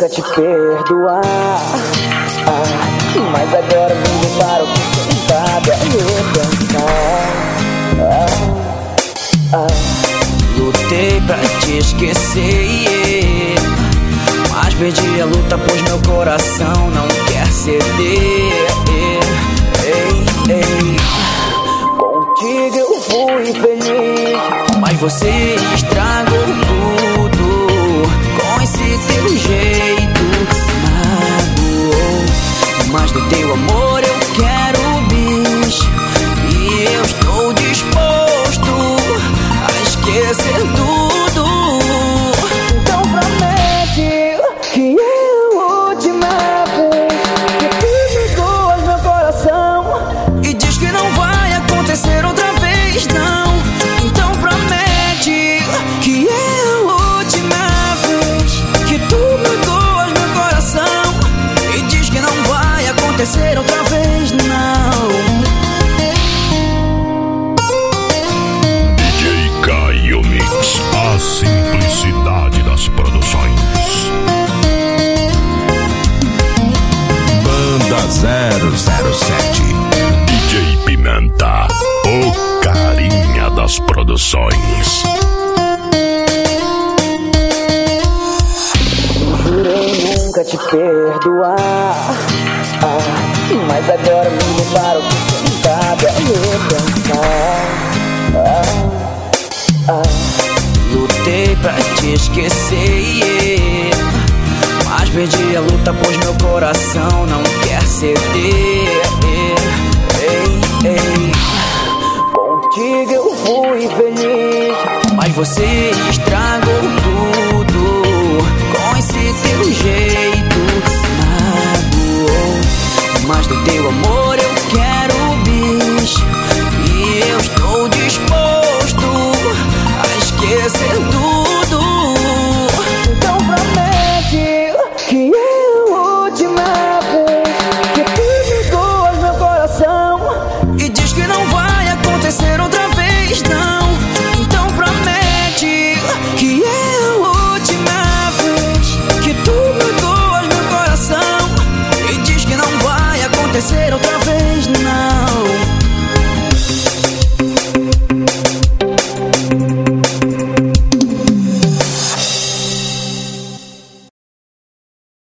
nunca te perdoar. Ah, mas agora me para o que sabe repensar. Ah, ah. Lutei pra te esquecer. Mas perdi a luta, pois meu coração não quer ceder. Ei, ei. Contigo eu fui feliz. Mas você estragou acontecer outra vez, não. DJ Caio Mix, a simplicidade das produções. Banda 007. DJ Pimenta, o carinha das produções. Nunca te perdoar. Ah, mas agora me para o que sabe repensar. Ah, ah. Lutei pra te esquecer. Mas perdi a luta, pois meu coração não quer ceder. Ei, ei. Contigo eu fui feliz. Mas você estragou teu jeito. Magoou.